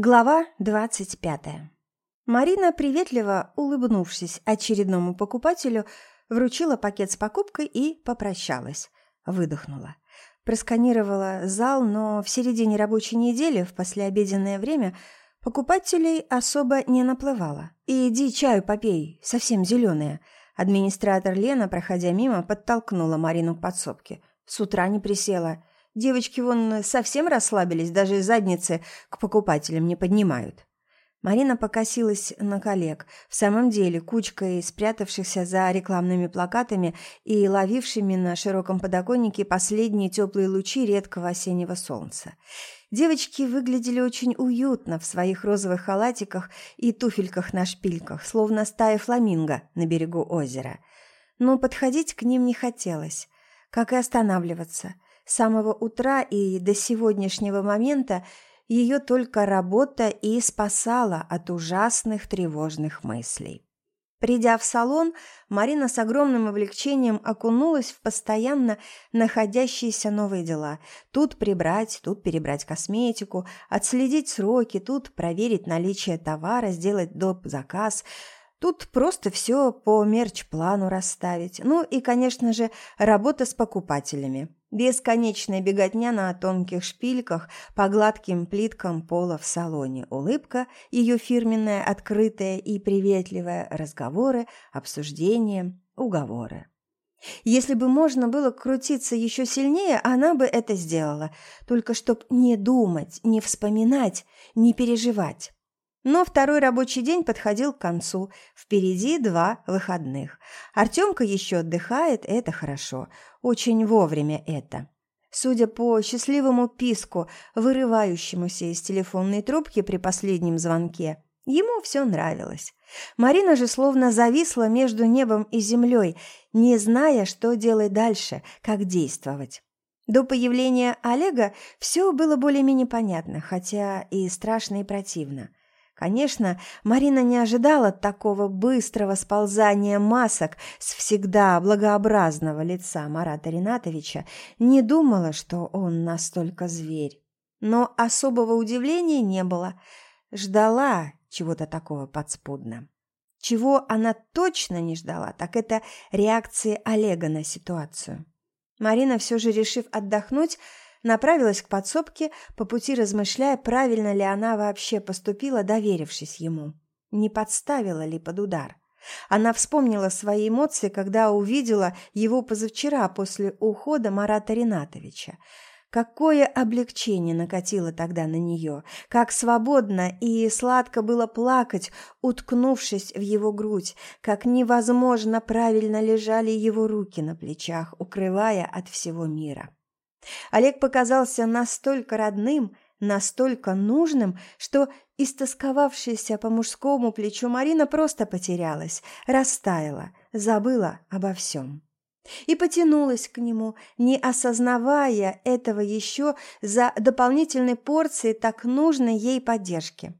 Глава двадцать пятая. Марина, приветливо улыбнувшись очередному покупателю, вручила пакет с покупкой и попрощалась. Выдохнула. Просканировала зал, но в середине рабочей недели, в послеобеденное время, покупателей особо не наплывало. «Иди чаю попей, совсем зеленая». Администратор Лена, проходя мимо, подтолкнула Марину к подсобке. С утра не присела. Девочки вон совсем расслабились, даже задницы к покупателям не поднимают. Марина покосилась на коллег. В самом деле, кучкой спрятавшихся за рекламными плакатами и ловившими на широком подоконнике последние теплые лучи редкого осеннего солнца. Девочки выглядели очень уютно в своих розовых халатиках и туфельках на шпильках, словно стая фламинго на берегу озера. Но подходить к ним не хотелось, как и останавливаться – самого утра и до сегодняшнего момента ее только работа и спасала от ужасных тревожных мыслей. Придя в салон, Марина с огромным облегчением окунулась в постоянно находящиеся новые дела. Тут прибрать, тут перебрать косметику, отследить сроки, тут проверить наличие товара, сделать доп. заказ – Тут просто все по мерч-плану расставить. Ну и, конечно же, работа с покупателями. Бесконечная беготня на тонких шпильках по гладким плиткам пола в салоне. Улыбка, ее фирменная, открытая и приветливая, разговоры, обсуждения, уговоры. Если бы можно было крутиться еще сильнее, она бы это сделала, только чтоб не думать, не вспоминать, не переживать. Но второй рабочий день подходил к концу. Впереди два выходных. Артемка еще отдыхает, это хорошо. Очень вовремя это. Судя по счастливому писку, вырывающемуся из телефонной трубки при последнем звонке, ему все нравилось. Марина же словно зависла между небом и землей, не зная, что делать дальше, как действовать. До появления Олега все было более-менее понятно, хотя и страшно и противно. Конечно, Марина не ожидала такого быстрого сползания масок с всегда благообразного лица Марата Ринатовича, не думала, что он настолько зверь. Но особого удивления не было. Ждала чего-то такого подспудно. Чего она точно не ждала, так это реакции Олега на ситуацию. Марина, все же решив отдохнуть, направилась к подсобке, по пути размышляя, правильно ли она вообще поступила, доверившись ему. Не подставила ли под удар? Она вспомнила свои эмоции, когда увидела его позавчера после ухода Марата Ринатовича. Какое облегчение накатило тогда на нее, как свободно и сладко было плакать, уткнувшись в его грудь, как невозможно правильно лежали его руки на плечах, укрывая от всего мира. Олег показался настолько родным, настолько нужным, что истосковавшаяся по мужскому плечу Марина просто потерялась, растаяла, забыла обо всем. И потянулась к нему, не осознавая этого еще за дополнительной порцией так нужной ей поддержки.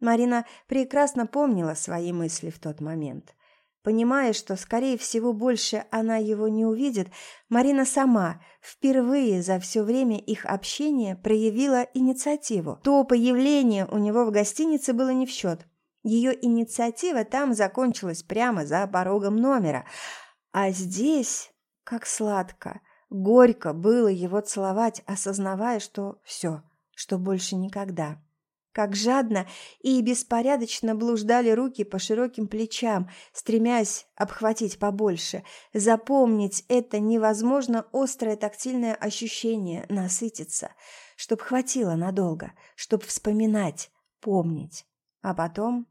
Марина прекрасно помнила свои мысли в тот момент. Понимая, что, скорее всего, больше она его не увидит, Марина сама впервые за все время их общения проявила инициативу. То появление у него в гостинице было не в счет. Ее инициатива там закончилась прямо за порогом номера. А здесь, как сладко, горько было его целовать, осознавая, что все, что больше никогда. Как жадно и беспорядочно блуждали руки по широким плечам, стремясь обхватить побольше, запомнить это невозможно острое тактильное ощущение, насытиться, чтоб хватило надолго, чтоб вспоминать, помнить. А потом...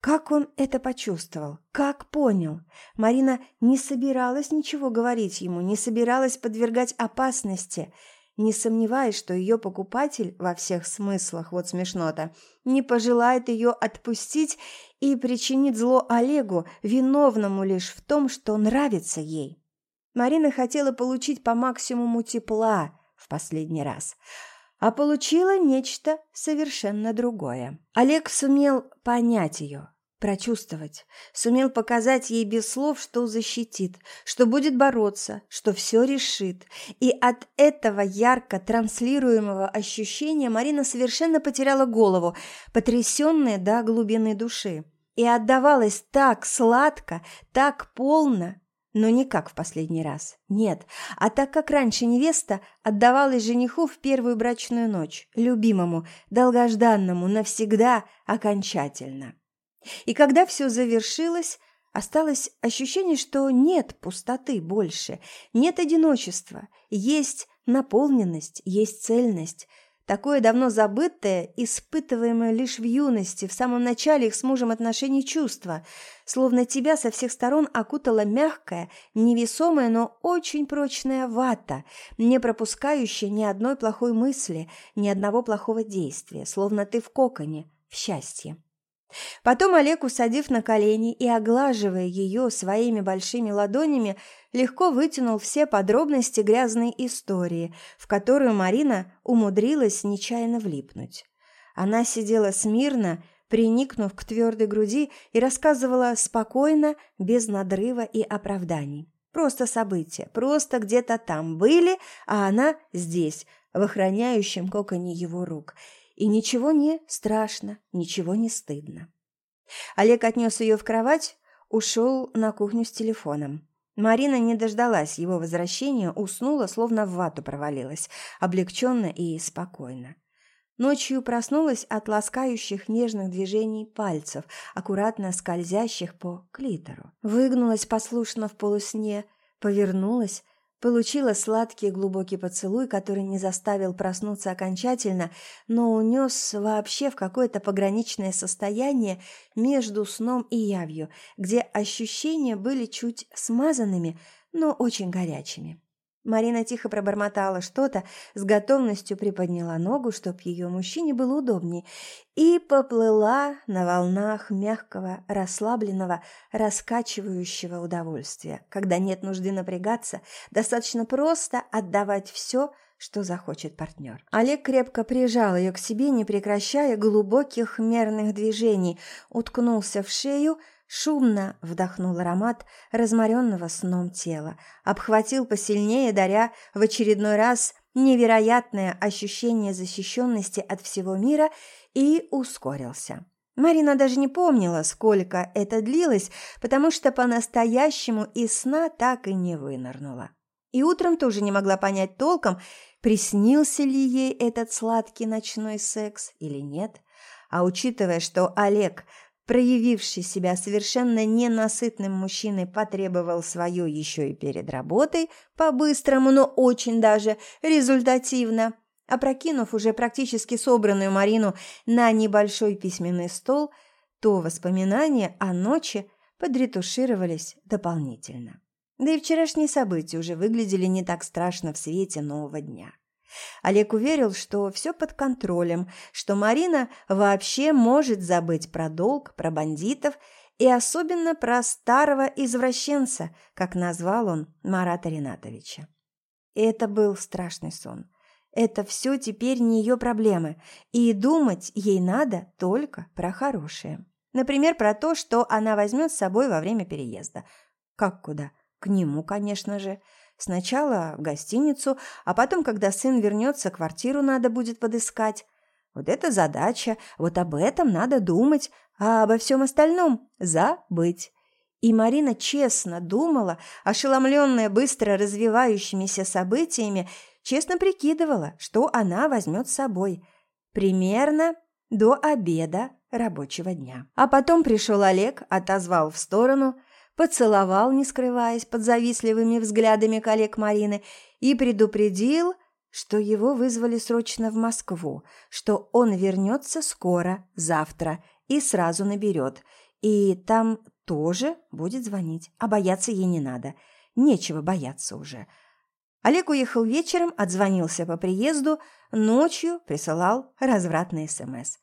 Как он это почувствовал? Как понял? Марина не собиралась ничего говорить ему, не собиралась подвергать опасности – не сомневаясь, что ее покупатель во всех смыслах, вот смешно-то, не пожелает ее отпустить и причинит зло Олегу, виновному лишь в том, что нравится ей. Марина хотела получить по максимуму тепла в последний раз, а получила нечто совершенно другое. Олег сумел понять ее, прочувствовать, сумел показать ей без слов, что защитит, что будет бороться, что все решит. И от этого ярко транслируемого ощущения Марина совершенно потеряла голову, потрясенная до глубины души. И отдавалась так сладко, так полно, но не как в последний раз. Нет, а так как раньше невеста отдавалась жениху в первую брачную ночь, любимому, долгожданному, навсегда, окончательно. И когда все завершилось, осталось ощущение, что нет пустоты больше, нет одиночества, есть наполненность, есть цельность, такое давно забытое, испытываемое лишь в юности, в самом начале их с мужем отношений чувства, словно тебя со всех сторон окутала мягкая, невесомая, но очень прочная вата, не пропускающая ни одной плохой мысли, ни одного плохого действия, словно ты в коконе, в счастье. Потом Олег, усадив на колени и оглаживая ее своими большими ладонями, легко вытянул все подробности грязной истории, в которую Марина умудрилась нечаянно влипнуть. Она сидела смирно, приникнув к твердой груди и рассказывала спокойно, без надрыва и оправданий. Просто события, просто где-то там были, а она здесь, в охраняющем коконе его рук – и ничего не страшно, ничего не стыдно. Олег отнес ее в кровать, ушел на кухню с телефоном. Марина не дождалась его возвращения, уснула, словно в вату провалилась, облегченно и спокойно. Ночью проснулась от ласкающих нежных движений пальцев, аккуратно скользящих по клитору. Выгнулась послушно в полусне, повернулась, Получила сладкий глубокий поцелуй, который не заставил проснуться окончательно, но унес вообще в какое-то пограничное состояние между сном и явью, где ощущения были чуть смазанными, но очень горячими. Марина тихо пробормотала что-то, с готовностью приподняла ногу, чтоб ее мужчине было удобнее, и поплыла на волнах мягкого, расслабленного, раскачивающего удовольствия. Когда нет нужды напрягаться, достаточно просто отдавать все, что захочет партнер. Олег крепко прижал ее к себе, не прекращая глубоких мерных движений, уткнулся в шею, Шумно вдохнул аромат разморенного сном тела, обхватил посильнее, даря в очередной раз невероятное ощущение защищенности от всего мира и ускорился. Марина даже не помнила, сколько это длилось, потому что по-настоящему из сна так и не вынырнула. И утром тоже не могла понять толком, приснился ли ей этот сладкий ночной секс или нет. А учитывая, что Олег проявивший себя совершенно ненасытным мужчиной, потребовал свое еще и перед работой, по-быстрому, но очень даже результативно. Опрокинув уже практически собранную Марину на небольшой письменный стол, то воспоминания о ночи подретушировались дополнительно. Да и вчерашние события уже выглядели не так страшно в свете нового дня. Олег уверил, что все под контролем, что Марина вообще может забыть про долг, про бандитов и особенно про старого извращенца, как назвал он Марата Ринатовича. И это был страшный сон. Это все теперь не ее проблемы, и думать ей надо только про хорошее. Например, про то, что она возьмет с собой во время переезда. Как куда? К нему, конечно же. Сначала в гостиницу, а потом, когда сын вернется, квартиру надо будет подыскать. Вот это задача, вот об этом надо думать, а обо всем остальном забыть. И Марина честно думала, ошеломленная быстро развивающимися событиями, честно прикидывала, что она возьмет с собой. Примерно до обеда рабочего дня. А потом пришел Олег, отозвал в сторону – поцеловал, не скрываясь под завистливыми взглядами коллег Марины, и предупредил, что его вызвали срочно в Москву, что он вернется скоро, завтра, и сразу наберет. И там тоже будет звонить, а бояться ей не надо. Нечего бояться уже. Олег уехал вечером, отзвонился по приезду, ночью присылал развратный СМС.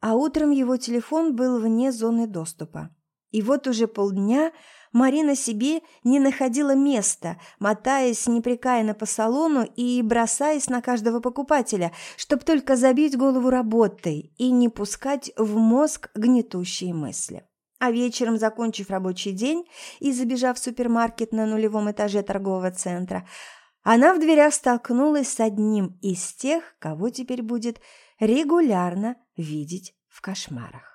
А утром его телефон был вне зоны доступа. И вот уже полдня Марина себе не находила места, мотаясь непрекаянно по салону и бросаясь на каждого покупателя, чтобы только забить голову работой и не пускать в мозг гнетущие мысли. А вечером, закончив рабочий день и забежав в супермаркет на нулевом этаже торгового центра, она в дверях столкнулась с одним из тех, кого теперь будет регулярно видеть в кошмарах.